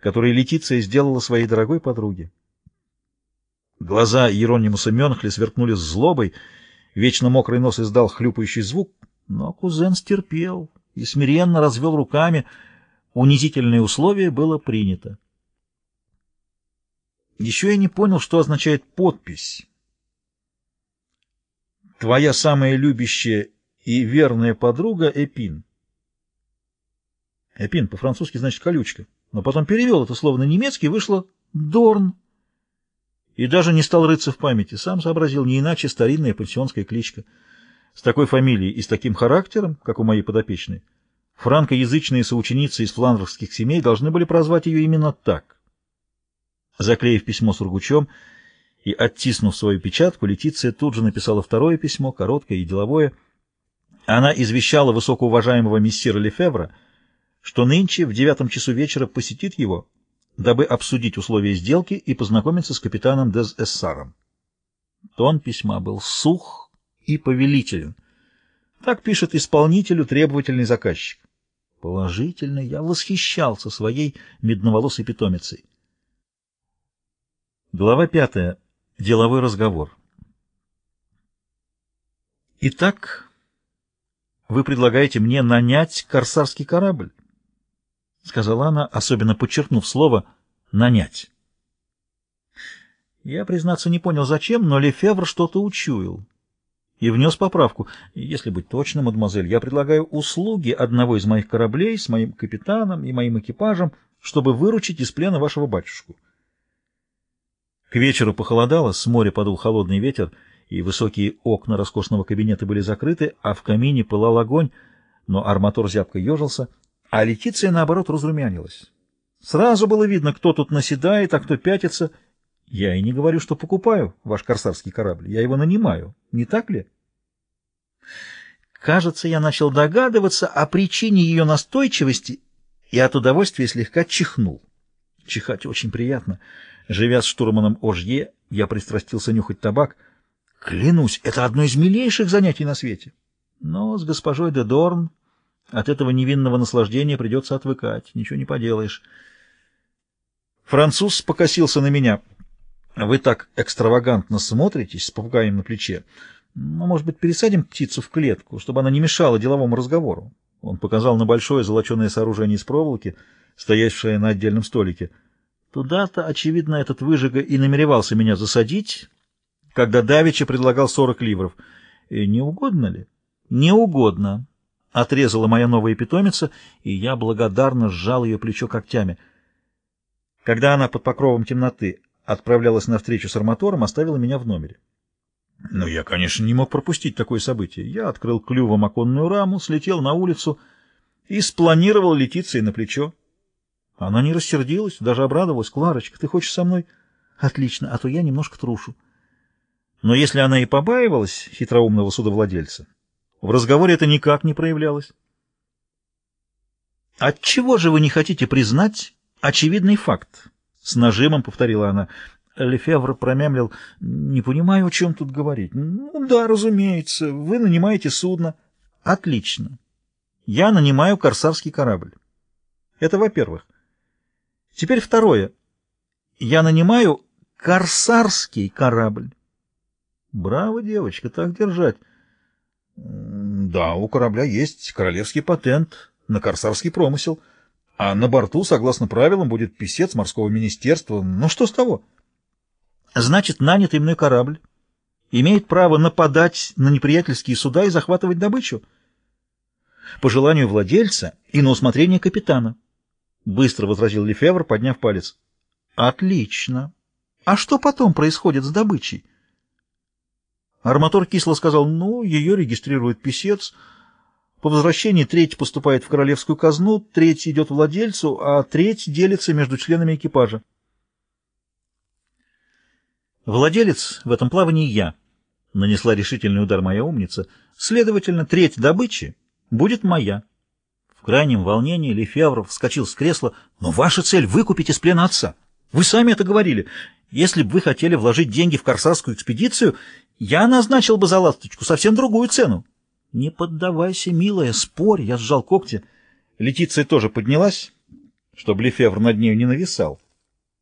который Летиция сделала своей дорогой подруге. Глаза Еронимуса Менхли сверкнули злобой, вечно мокрый нос издал хлюпающий звук, но кузен стерпел и смиренно развел руками. Унизительное условие было принято. Еще я не понял, что означает подпись. Твоя самая любящая и верная подруга Эпин. Эпин по-французски значит колючка, но потом перевел это слово на немецкий, вышло Дорн. И даже не стал рыться в памяти, сам сообразил не иначе старинная пансионская кличка. С такой фамилией и с таким характером, как у моей подопечной, франкоязычные соученицы из фландрских семей должны были прозвать ее именно так. Заклеив письмо сургучом и оттиснув свою печатку, Летиция тут же написала второе письмо, короткое и деловое. Она извещала высокоуважаемого мессира Лефевра, что нынче в девятом часу вечера посетит его, дабы обсудить условия сделки и познакомиться с капитаном Дез Эссаром. Тон письма был сух и повелителен. Так пишет исполнителю требовательный заказчик. Положительно я восхищался своей медноволосой питомицей. Глава пятая. Деловой разговор. Итак, вы предлагаете мне нанять корсарский корабль? — сказала она, особенно подчеркнув слово «нанять». Я, признаться, не понял, зачем, но Лефевр что-то учуял и внес поправку. Если быть точным, мадемуазель, я предлагаю услуги одного из моих кораблей с моим капитаном и моим экипажем, чтобы выручить из плена вашего батюшку. К вечеру похолодало, с моря подул холодный ветер, и высокие окна роскошного кабинета были закрыты, а в камине пылал огонь, но арматор зябко ежился, а Летиция, наоборот, разрумянилась. Сразу было видно, кто тут наседает, а кто пятится. Я и не говорю, что покупаю ваш корсарский корабль, я его нанимаю, не так ли? Кажется, я начал догадываться о причине ее настойчивости и от удовольствия слегка чихнул. Чихать очень приятно — Живя с штурманом Ожье, я пристрастился нюхать табак. Клянусь, это одно из милейших занятий на свете. Но с госпожой де Дорн от этого невинного наслаждения придется отвыкать, ничего не поделаешь. Француз покосился на меня. Вы так экстравагантно смотритесь с попугаем на плече. Ну, может быть, пересадим птицу в клетку, чтобы она не мешала деловому разговору? Он показал на большое золоченое сооружение из проволоки, стоявшее на отдельном столике. Туда-то, очевидно, этот выжига и намеревался меня засадить, когда Давича предлагал сорок ливров. И не угодно ли? Не угодно. Отрезала моя новая питомица, и я благодарно сжал ее плечо когтями. Когда она под покровом темноты отправлялась на встречу с арматором, оставила меня в номере. Но я, конечно, не мог пропустить такое событие. Я открыл клювом оконную раму, слетел на улицу и спланировал Летиции на плечо. Она не рассердилась, даже обрадовалась. «Кларочка, ты хочешь со мной?» «Отлично, а то я немножко трушу». Но если она и побаивалась хитроумного судовладельца, в разговоре это никак не проявлялось. «Отчего же вы не хотите признать очевидный факт?» С нажимом повторила она. Лефевр промямлил. «Не понимаю, о чем тут говорить». «Ну да, разумеется, вы нанимаете судно». «Отлично. Я нанимаю корсарский корабль. Это во-первых. Теперь второе. Я нанимаю корсарский корабль. Браво, девочка, так держать. Да, у корабля есть королевский патент на корсарский промысел, а на борту, согласно правилам, будет писец морского министерства. Ну что с того? Значит, нанятый мной корабль имеет право нападать на неприятельские суда и захватывать добычу. По желанию владельца и на усмотрение капитана. — быстро возразил Лефевр, подняв палец. — Отлично. А что потом происходит с добычей? Арматор кисло сказал, ну, ее регистрирует писец. По возвращении треть поступает в королевскую казну, треть идет владельцу, а треть делится между членами экипажа. Владелец в этом плавании я, — нанесла решительный удар моя умница. Следовательно, треть добычи будет моя. В крайнем волнении Лефевр вскочил с кресла. «Но ваша цель — выкупить из плена отца. Вы сами это говорили. Если бы вы хотели вложить деньги в корсарскую экспедицию, я назначил бы за ласточку совсем другую цену». «Не поддавайся, милая, спорь!» — я сжал когти. Летиция тоже поднялась, чтобы Лефевр над нею не нависал.